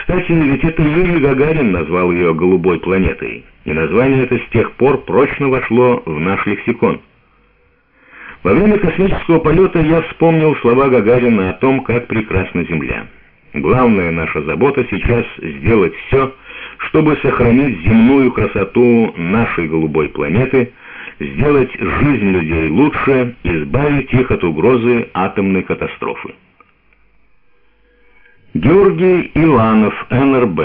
Кстати, ведь это Юрий Гагарин назвал ее «голубой планетой», и название это с тех пор прочно вошло в наш лексикон. Во время космического полета я вспомнил слова Гагарина о том, как прекрасна Земля. Главная наша забота сейчас сделать все, чтобы сохранить земную красоту нашей голубой планеты, сделать жизнь людей лучше, избавить их от угрозы атомной катастрофы. Георгий Иванов, НРБ.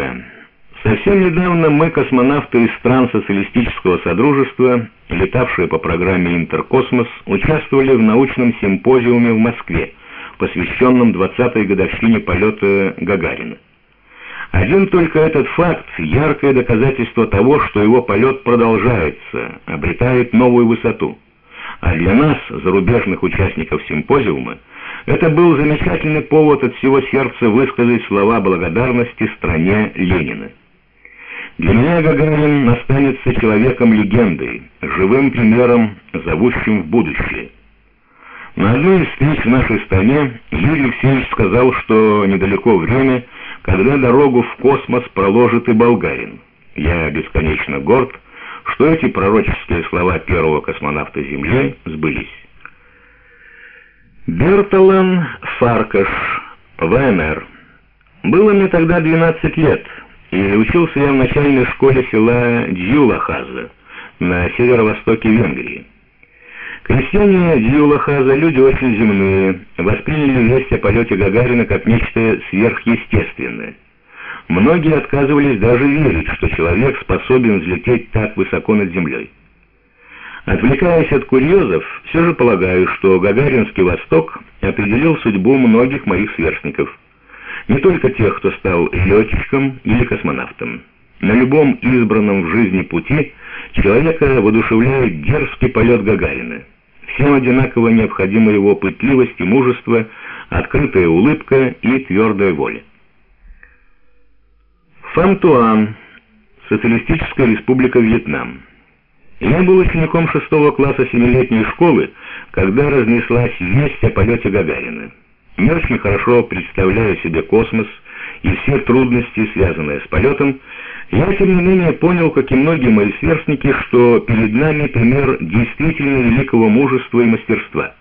Совсем недавно мы, космонавты из стран социалистического содружества, летавшие по программе «Интеркосмос», участвовали в научном симпозиуме в Москве, посвященном 20-й годовщине полета Гагарина. Один только этот факт – яркое доказательство того, что его полет продолжается, обретает новую высоту. А для нас, зарубежных участников симпозиума, это был замечательный повод от всего сердца высказать слова благодарности стране Ленина. Для меня Гагарин останется человеком-легендой, живым примером, зовущим в будущее. На одной из встреч в нашей стране Юрий Алексеевич сказал, что недалеко время, когда дорогу в космос проложит и болгарин. Я бесконечно горд, что эти пророческие слова первого космонавта Земли сбылись. Бертолан Фаркаш, ВНР. Было мне тогда 12 лет, и учился я в начальной школе села Дьюлахаза на северо-востоке Венгрии. Крестьяне Дьюлахаза люди очень земные, восприняли весть о полете Гагарина как нечто сверхъестественное. Многие отказывались даже верить, что человек способен взлететь так высоко над землей. Отвлекаясь от курьезов, все же полагаю, что Гагаринский Восток определил судьбу многих моих сверстников. Не только тех, кто стал летчиком или космонавтом. На любом избранном в жизни пути человека воодушевляет дерзкий полет Гагарина. Всем одинаково необходима его пытливость и мужество, открытая улыбка и твердая воля. Фантуан, Социалистическая республика Вьетнам. Я был учеником шестого класса семилетней школы, когда разнеслась весть о полете Гагарина. Не очень хорошо представляю себе космос и все трудности, связанные с полетом, я, тем не менее, понял, как и многие мои сверстники, что перед нами пример действительно великого мужества и мастерства.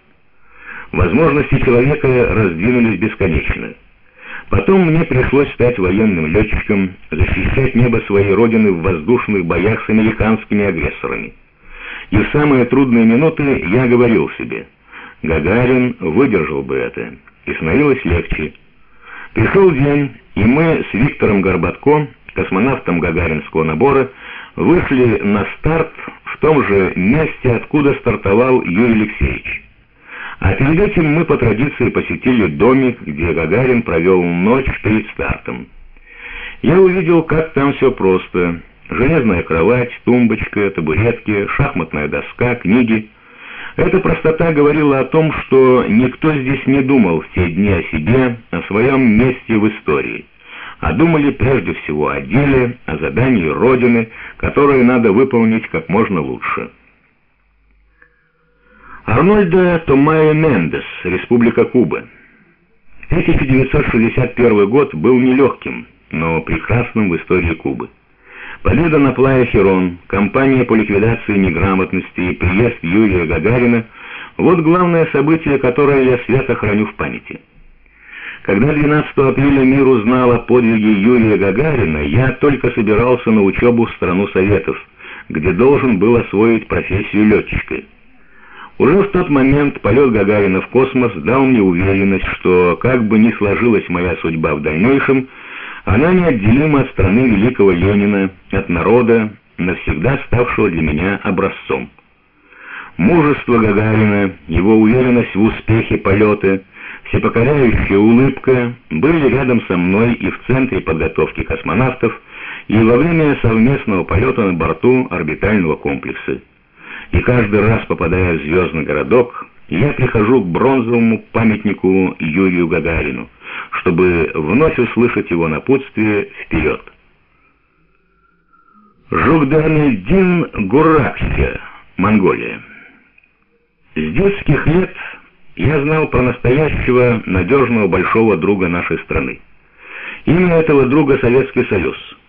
Возможности человека раздвинулись бесконечно. Потом мне пришлось стать военным летчиком, защищать небо своей родины в воздушных боях с американскими агрессорами. И в самые трудные минуты я говорил себе, Гагарин выдержал бы это, и становилось легче. Пришел день, и мы с Виктором Горбатко космонавтом гагаринского набора, вышли на старт в том же месте, откуда стартовал Юрий Алексеевич. Перед этим мы по традиции посетили домик, где Гагарин провел ночь перед стартом. Я увидел, как там все просто. Железная кровать, тумбочка, табуретки, шахматная доска, книги. Эта простота говорила о том, что никто здесь не думал в те дни о себе, о своем месте в истории а думали прежде всего о деле, о задании Родины, которое надо выполнить как можно лучше. Арнольдо Томайо Мендес, Республика Куба. 1961 год был нелегким, но прекрасным в истории Кубы. Победа на Плая Херон, кампания по ликвидации неграмотности и приезд Юрия Гагарина – вот главное событие, которое я свято храню в памяти. Когда 12 апреля мир узнал о подвиге Юрия Гагарина, я только собирался на учебу в страну Советов, где должен был освоить профессию летчика. Уже в тот момент полет Гагарина в космос дал мне уверенность, что, как бы ни сложилась моя судьба в дальнейшем, она неотделима от страны великого Ленина, от народа, навсегда ставшего для меня образцом. Мужество Гагарина, его уверенность в успехе полета — Всепокоряющая улыбка были рядом со мной и в центре подготовки космонавтов, и во время совместного полета на борту орбитального комплекса. И каждый раз, попадая в звездный городок, я прихожу к бронзовому памятнику Юрию Гагарину, чтобы вновь услышать его напутствие «Вперед!». Жугданельдин Гуракся, Монголия. С детских лет я знал про настоящего надежного большого друга нашей страны. Имя этого друга Советский Союз.